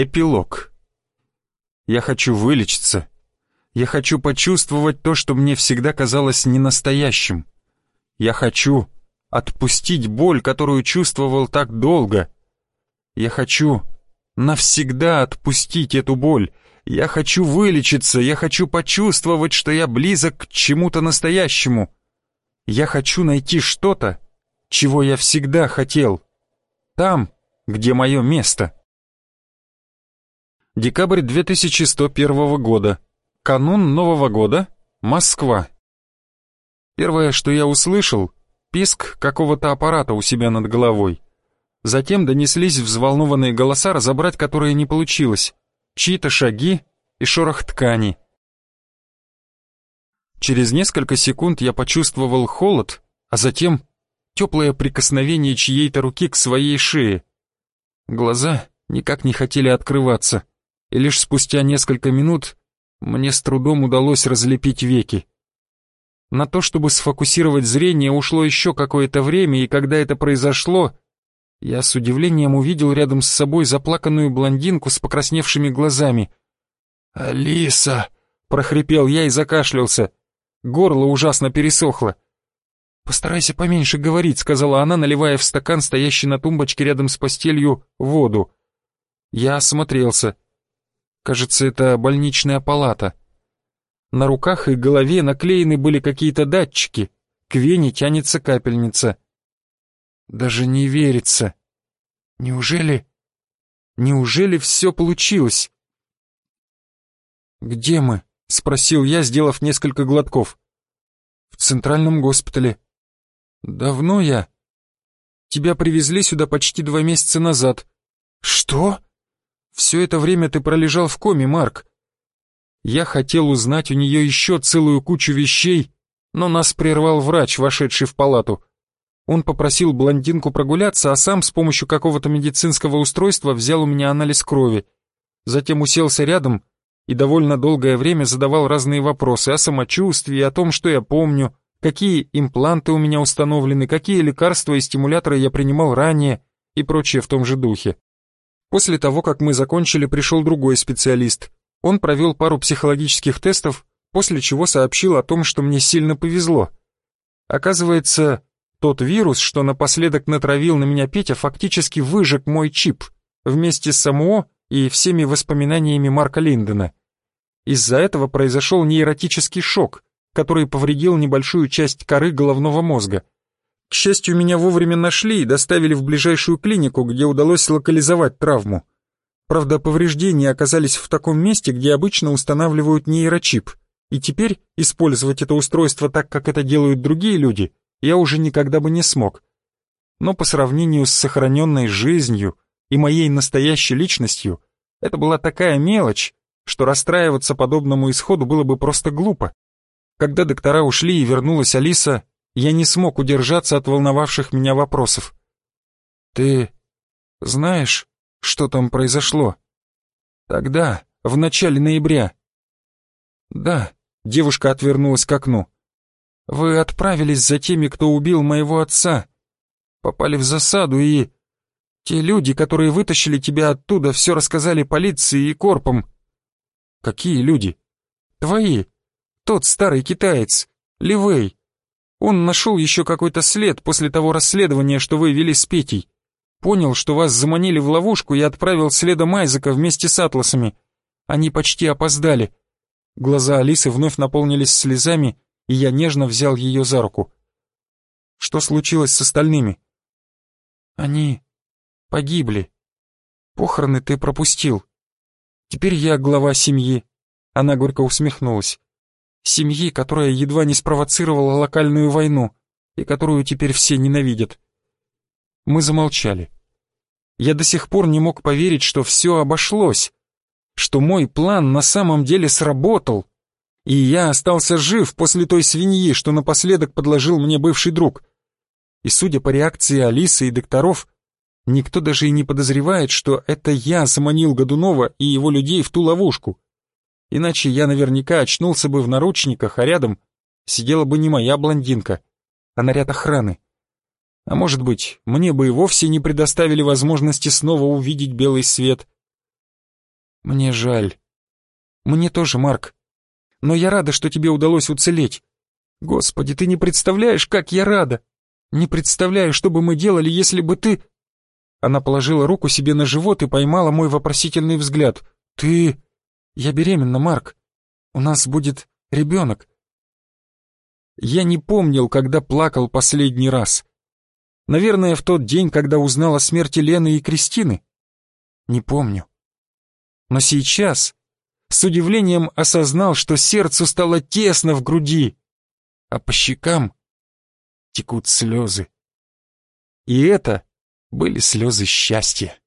Эпилог. Я хочу вылечиться. Я хочу почувствовать то, что мне всегда казалось ненастоящим. Я хочу отпустить боль, которую чувствовал так долго. Я хочу навсегда отпустить эту боль. Я хочу вылечиться, я хочу почувствовать, что я близок к чему-то настоящему. Я хочу найти что-то, чего я всегда хотел. Там, где мое место. Декабрь 2101 года. Канун Нового года. Москва. Первое, что я услышал, писк какого-то аппарата у себя над головой. Затем донеслись взволнованные голоса, разобрать которые не получилось. Чьи-то шаги и шорох ткани. Через несколько секунд я почувствовал холод, а затем теплое прикосновение чьей-то руки к своей шее. Глаза никак не хотели открываться и лишь спустя несколько минут мне с трудом удалось разлепить веки. На то, чтобы сфокусировать зрение, ушло еще какое-то время, и когда это произошло, я с удивлением увидел рядом с собой заплаканную блондинку с покрасневшими глазами. «Алиса!» — прохрипел я и закашлялся. Горло ужасно пересохло. «Постарайся поменьше говорить», — сказала она, наливая в стакан, стоящий на тумбочке рядом с постелью, воду. Я осмотрелся. Кажется, это больничная палата. На руках и голове наклеены были какие-то датчики. К вене тянется капельница. Даже не верится. Неужели... Неужели все получилось? «Где мы?» — спросил я, сделав несколько глотков. «В центральном госпитале». «Давно я?» «Тебя привезли сюда почти два месяца назад». «Что?» Все это время ты пролежал в коме, Марк. Я хотел узнать у нее еще целую кучу вещей, но нас прервал врач, вошедший в палату. Он попросил блондинку прогуляться, а сам с помощью какого-то медицинского устройства взял у меня анализ крови. Затем уселся рядом и довольно долгое время задавал разные вопросы о самочувствии, о том, что я помню, какие импланты у меня установлены, какие лекарства и стимуляторы я принимал ранее и прочее в том же духе. После того, как мы закончили, пришел другой специалист. Он провел пару психологических тестов, после чего сообщил о том, что мне сильно повезло. Оказывается, тот вирус, что напоследок натравил на меня Петя, фактически выжег мой чип вместе с СМО и всеми воспоминаниями Марка Линдена. Из-за этого произошел нейротический шок, который повредил небольшую часть коры головного мозга – к счастью, меня вовремя нашли и доставили в ближайшую клинику, где удалось локализовать травму. Правда, повреждения оказались в таком месте, где обычно устанавливают нейрочип, и теперь использовать это устройство так, как это делают другие люди, я уже никогда бы не смог. Но по сравнению с сохраненной жизнью и моей настоящей личностью, это была такая мелочь, что расстраиваться подобному исходу было бы просто глупо. Когда доктора ушли и вернулась Алиса, я не смог удержаться от волновавших меня вопросов. «Ты знаешь, что там произошло?» «Тогда, в начале ноября». «Да», — девушка отвернулась к окну. «Вы отправились за теми, кто убил моего отца. Попали в засаду и... Те люди, которые вытащили тебя оттуда, все рассказали полиции и корпам». «Какие люди?» «Твои. Тот старый китаец, Ливей. Он нашел еще какой-то след после того расследования, что вы вели с Петей. Понял, что вас заманили в ловушку и отправил следом Айзека вместе с атласами. Они почти опоздали. Глаза Алисы вновь наполнились слезами, и я нежно взял ее за руку. Что случилось с остальными? Они погибли. Похороны ты пропустил. Теперь я глава семьи. Она горько усмехнулась семьи, которая едва не спровоцировала локальную войну и которую теперь все ненавидят. Мы замолчали. Я до сих пор не мог поверить, что все обошлось, что мой план на самом деле сработал, и я остался жив после той свиньи, что напоследок подложил мне бывший друг. И судя по реакции Алисы и докторов, никто даже и не подозревает, что это я заманил Годунова и его людей в ту ловушку. Иначе я наверняка очнулся бы в наручниках, а рядом сидела бы не моя блондинка, а наряд охраны. А может быть, мне бы и вовсе не предоставили возможности снова увидеть белый свет. Мне жаль. Мне тоже, Марк. Но я рада, что тебе удалось уцелеть. Господи, ты не представляешь, как я рада. Не представляю, что бы мы делали, если бы ты...» Она положила руку себе на живот и поймала мой вопросительный взгляд. «Ты...» «Я беременна, Марк. У нас будет ребенок». Я не помнил, когда плакал последний раз. Наверное, в тот день, когда узнал о смерти Лены и Кристины. Не помню. Но сейчас с удивлением осознал, что сердцу стало тесно в груди, а по щекам текут слезы. И это были слезы счастья.